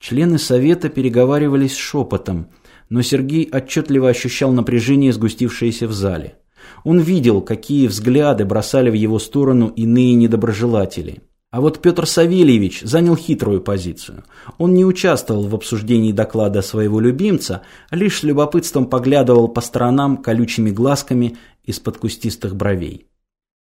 Члены совета переговаривались шепотом, но Сергей отчетливо ощущал напряжение, сгустившееся в зале. Он видел, какие взгляды бросали в его сторону иные недоброжелатели. А вот Петр Савельевич занял хитрую позицию. Он не участвовал в обсуждении доклада своего любимца, а лишь с любопытством поглядывал по сторонам колючими глазками из-под кустистых бровей.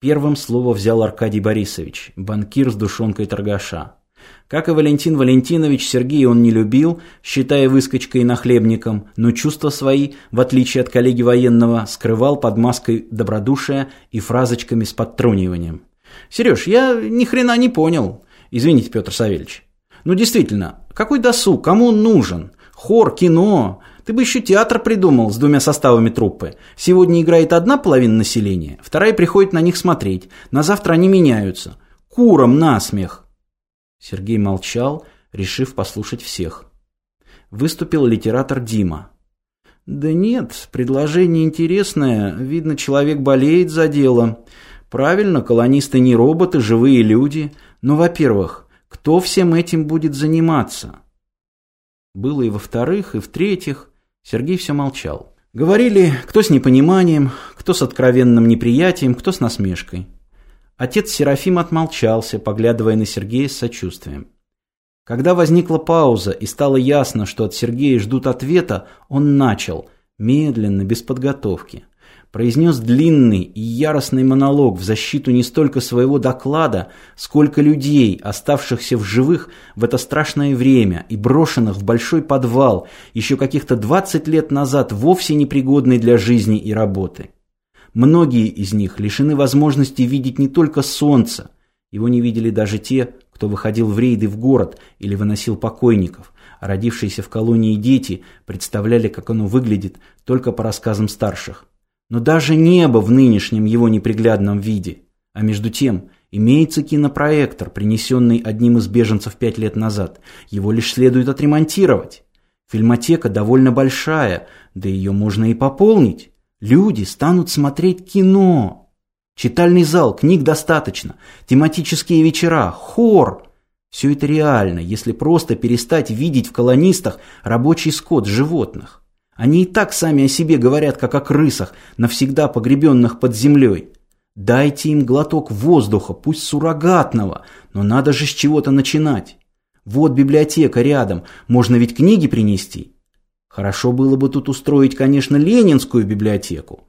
Первым слово взял Аркадий Борисович, банкир с душонкой торгаша. Как и Валентин Валентинович, Сергея он не любил, считая выскочкой и нахлебником, но чувства свои, в отличие от коллеги военного, скрывал под маской добродушия и фразочками с подтруниванием. «Сереж, я ни хрена не понял. Извините, Петр Савельевич. Ну действительно, какой досуг, кому он нужен? Хор, кино. Ты бы еще театр придумал с двумя составами труппы. Сегодня играет одна половина населения, вторая приходит на них смотреть. На завтра они меняются. Куром насмех. Сергей молчал, решив послушать всех. Выступил литератор Дима. «Да нет, предложение интересное. Видно, человек болеет за дело. Правильно, колонисты не роботы, живые люди. Но, во-первых, кто всем этим будет заниматься?» Было и во-вторых, и в-третьих. Сергей все молчал. Говорили, кто с непониманием, кто с откровенным неприятием, кто с насмешкой. Отец Серафим отмолчался, поглядывая на Сергея с сочувствием. Когда возникла пауза и стало ясно, что от Сергея ждут ответа, он начал, медленно, без подготовки. Произнес длинный и яростный монолог в защиту не столько своего доклада, сколько людей, оставшихся в живых в это страшное время и брошенных в большой подвал, еще каких-то 20 лет назад вовсе непригодный для жизни и работы. Многие из них лишены возможности видеть не только солнце, его не видели даже те, кто выходил в рейды в город или выносил покойников, а родившиеся в колонии дети представляли, как оно выглядит, только по рассказам старших. Но даже небо в нынешнем его неприглядном виде. А между тем, имеется кинопроектор, принесенный одним из беженцев пять лет назад. Его лишь следует отремонтировать. Фильмотека довольно большая, да ее можно и пополнить. Люди станут смотреть кино. Читальный зал, книг достаточно, тематические вечера, хор. Все это реально, если просто перестать видеть в колонистах рабочий скот животных. Они и так сами о себе говорят, как о крысах, навсегда погребенных под землей. Дайте им глоток воздуха, пусть суррогатного, но надо же с чего-то начинать. Вот библиотека рядом, можно ведь книги принести. Хорошо было бы тут устроить, конечно, ленинскую библиотеку.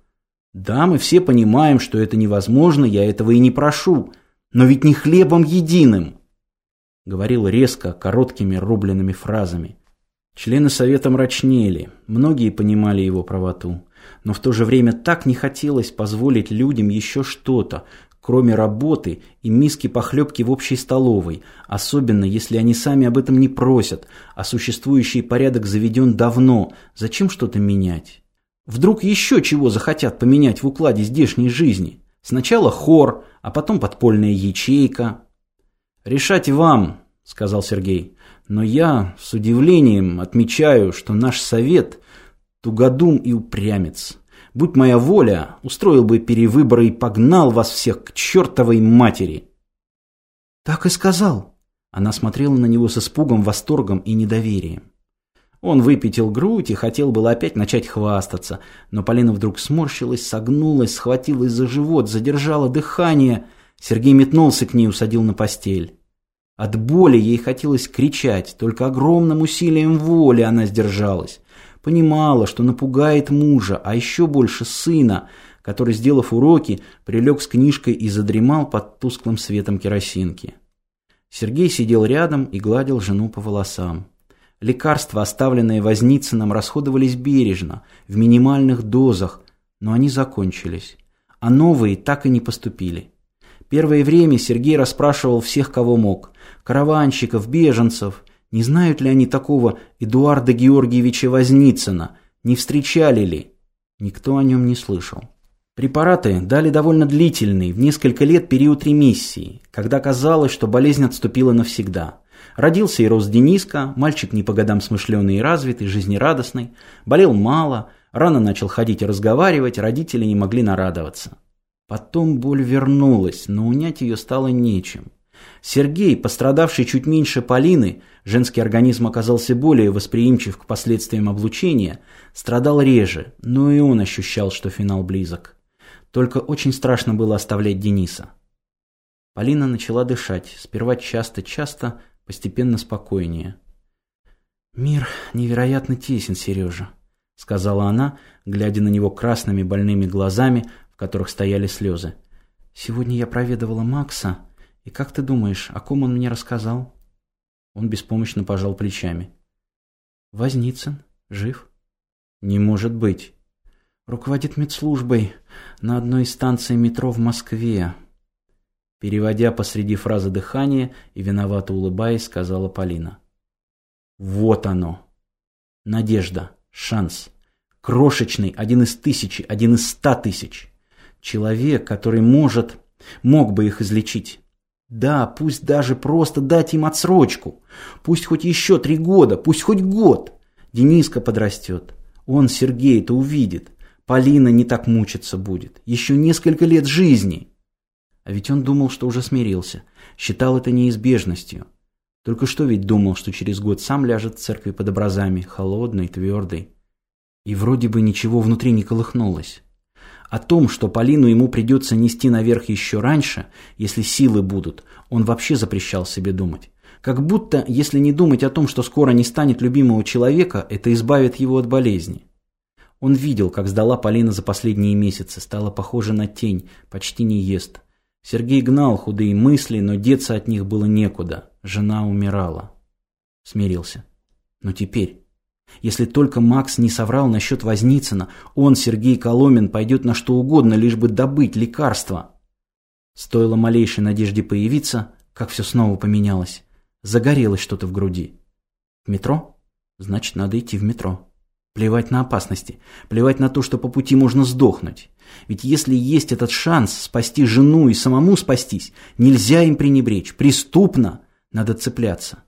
Да, мы все понимаем, что это невозможно, я этого и не прошу, но ведь не хлебом единым. Говорил резко, короткими рубленными фразами. Члены совета мрачнели, многие понимали его правоту, но в то же время так не хотелось позволить людям еще что-то, кроме работы и миски похлебки в общей столовой, особенно если они сами об этом не просят, а существующий порядок заведен давно, зачем что-то менять? Вдруг еще чего захотят поменять в укладе здешней жизни? Сначала хор, а потом подпольная ячейка. «Решать вам», — сказал Сергей, — «но я с удивлением отмечаю, что наш совет тугодум и упрямец». Будь моя воля, устроил бы перевыборы и погнал вас всех к чертовой матери. Так и сказал. Она смотрела на него с испугом, восторгом и недоверием. Он выпятил грудь и хотел было опять начать хвастаться, но Полина вдруг сморщилась, согнулась, схватилась за живот, задержала дыхание. Сергей метнулся к ней, усадил на постель. От боли ей хотелось кричать, только огромным усилием воли она сдержалась. Понимала, что напугает мужа, а еще больше сына, который, сделав уроки, прилег с книжкой и задремал под тусклым светом керосинки. Сергей сидел рядом и гладил жену по волосам. Лекарства, оставленные Возницыным, расходовались бережно, в минимальных дозах, но они закончились, а новые так и не поступили. Первое время Сергей расспрашивал всех, кого мог – караванщиков, беженцев – не знают ли они такого Эдуарда Георгиевича Возницына? Не встречали ли? Никто о нем не слышал. Препараты дали довольно длительный, в несколько лет период ремиссии, когда казалось, что болезнь отступила навсегда. Родился и рос Дениска, мальчик не по годам смышленый и развитый, жизнерадостный, болел мало, рано начал ходить и разговаривать, родители не могли нарадоваться. Потом боль вернулась, но унять ее стало нечем. Сергей, пострадавший чуть меньше Полины, женский организм оказался более восприимчив к последствиям облучения, страдал реже, но и он ощущал, что финал близок. Только очень страшно было оставлять Дениса. Полина начала дышать, сперва часто-часто, постепенно спокойнее. «Мир невероятно тесен, Сережа», — сказала она, глядя на него красными больными глазами, в которых стояли слезы. «Сегодня я проведывала Макса, и как ты думаешь, о ком он мне рассказал?» Он беспомощно пожал плечами. «Возницын. Жив?» «Не может быть». «Руководит медслужбой на одной из станций метро в Москве». Переводя посреди фразы дыхание и виновато улыбаясь, сказала Полина. Вот оно. Надежда. Шанс. Крошечный, один из тысячи, один из ста тысяч. Человек, который может, мог бы их излечить. Да, пусть даже просто дать им отсрочку. Пусть хоть еще три года, пусть хоть год. Дениска подрастет. Он, Сергей-то, увидит. Полина не так мучиться будет. Еще несколько лет жизни. А ведь он думал, что уже смирился. Считал это неизбежностью. Только что ведь думал, что через год сам ляжет в церкви под образами, холодный, твердый. И вроде бы ничего внутри не колыхнулось. О том, что Полину ему придется нести наверх еще раньше, если силы будут, он вообще запрещал себе думать. Как будто, если не думать о том, что скоро не станет любимого человека, это избавит его от болезни. Он видел, как сдала Полина за последние месяцы, стала похожа на тень, почти не ест. Сергей гнал худые мысли, но деться от них было некуда. Жена умирала. Смирился. Но теперь, если только Макс не соврал насчет Возницына, он, Сергей Коломин, пойдет на что угодно, лишь бы добыть лекарства. Стоило малейшей надежде появиться, как все снова поменялось. Загорелось что-то в груди. Метро? Значит, надо идти в метро. Плевать на опасности, плевать на то, что по пути можно сдохнуть. Ведь если есть этот шанс спасти жену и самому спастись, нельзя им пренебречь, преступно, надо цепляться.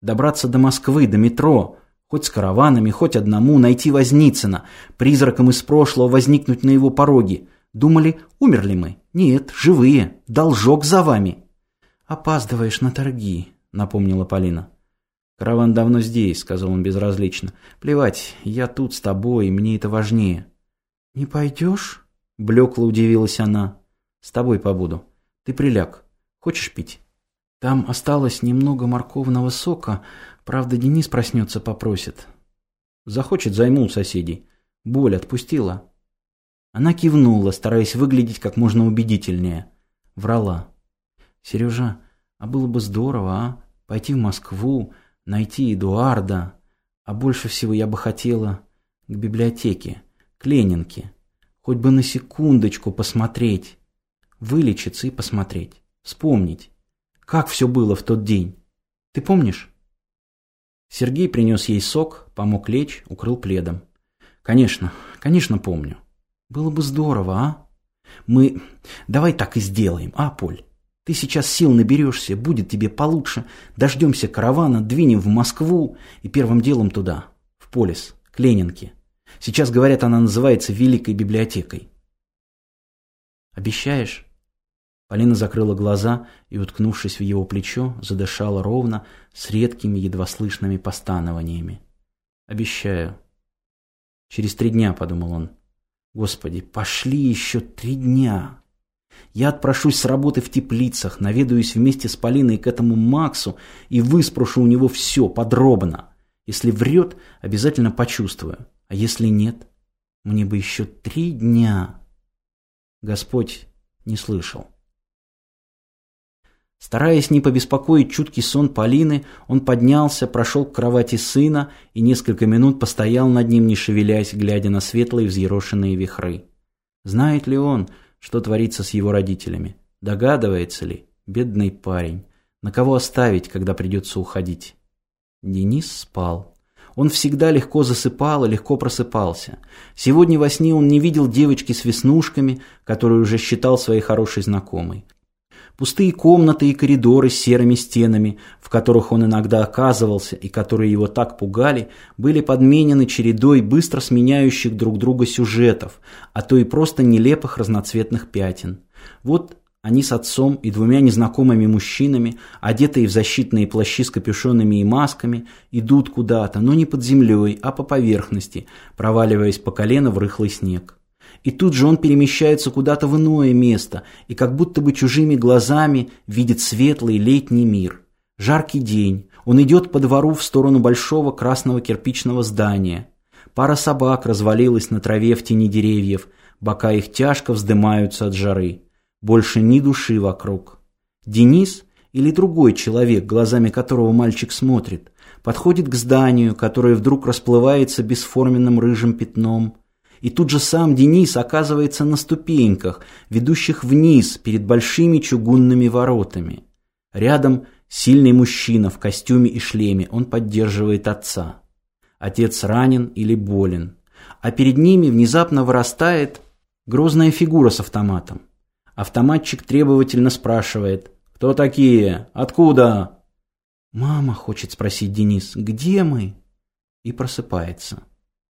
Добраться до Москвы, до метро, хоть с караванами, хоть одному, найти Возницына, призраком из прошлого возникнуть на его пороге. Думали, умерли мы? Нет, живые, должок за вами. «Опаздываешь на торги», — напомнила Полина. «Караван давно здесь», — сказал он безразлично. «Плевать, я тут с тобой, мне это важнее». «Не пойдешь?» — блекло удивилась она. «С тобой побуду. Ты приляг. Хочешь пить?» «Там осталось немного морковного сока. Правда, Денис проснется, попросит». «Захочет, займу у соседей. Боль отпустила». Она кивнула, стараясь выглядеть как можно убедительнее. Врала. «Сережа, а было бы здорово, а? Пойти в Москву, найти Эдуарда, а больше всего я бы хотела к библиотеке, к Ленинке, хоть бы на секундочку посмотреть, вылечиться и посмотреть, вспомнить, как все было в тот день. Ты помнишь? Сергей принес ей сок, помог лечь, укрыл пледом. Конечно, конечно помню. Было бы здорово, а? Мы... Давай так и сделаем, а, Поль? Ты сейчас сил наберешься, будет тебе получше. Дождемся каравана, двинем в Москву и первым делом туда, в Полис, к Ленинке. Сейчас, говорят, она называется Великой библиотекой. Обещаешь? Полина закрыла глаза и, уткнувшись в его плечо, задышала ровно, с редкими, едва слышными постанованиями. «Обещаю». «Через три дня», — подумал он. «Господи, пошли еще три дня!» Я отпрошусь с работы в теплицах, наведаюсь вместе с Полиной к этому Максу и выспрошу у него все подробно. Если врет, обязательно почувствую. А если нет, мне бы еще три дня. Господь не слышал. Стараясь не побеспокоить чуткий сон Полины, он поднялся, прошел к кровати сына и несколько минут постоял над ним, не шевелясь, глядя на светлые взъерошенные вихры. Знает ли он, что творится с его родителями. Догадывается ли, бедный парень, на кого оставить, когда придется уходить? Денис спал. Он всегда легко засыпал и легко просыпался. Сегодня во сне он не видел девочки с веснушками, которую уже считал своей хорошей знакомой. Пустые комнаты и коридоры с серыми стенами, в которых он иногда оказывался и которые его так пугали, были подменены чередой быстро сменяющих друг друга сюжетов, а то и просто нелепых разноцветных пятен. Вот Они с отцом и двумя незнакомыми мужчинами, одетые в защитные плащи с капюшонами и масками, идут куда-то, но не под землей, а по поверхности, проваливаясь по колено в рыхлый снег. И тут же он перемещается куда-то в иное место и как будто бы чужими глазами видит светлый летний мир. Жаркий день. Он идет по двору в сторону большого красного кирпичного здания. Пара собак развалилась на траве в тени деревьев, бока их тяжко вздымаются от жары. Больше ни души вокруг. Денис или другой человек, глазами которого мальчик смотрит, подходит к зданию, которое вдруг расплывается бесформенным рыжим пятном. И тут же сам Денис оказывается на ступеньках, ведущих вниз перед большими чугунными воротами. Рядом сильный мужчина в костюме и шлеме, он поддерживает отца. Отец ранен или болен. А перед ними внезапно вырастает грозная фигура с автоматом. Автоматчик требовательно спрашивает. «Кто такие? Откуда?» «Мама», — хочет спросить Денис, — «где мы?» И просыпается.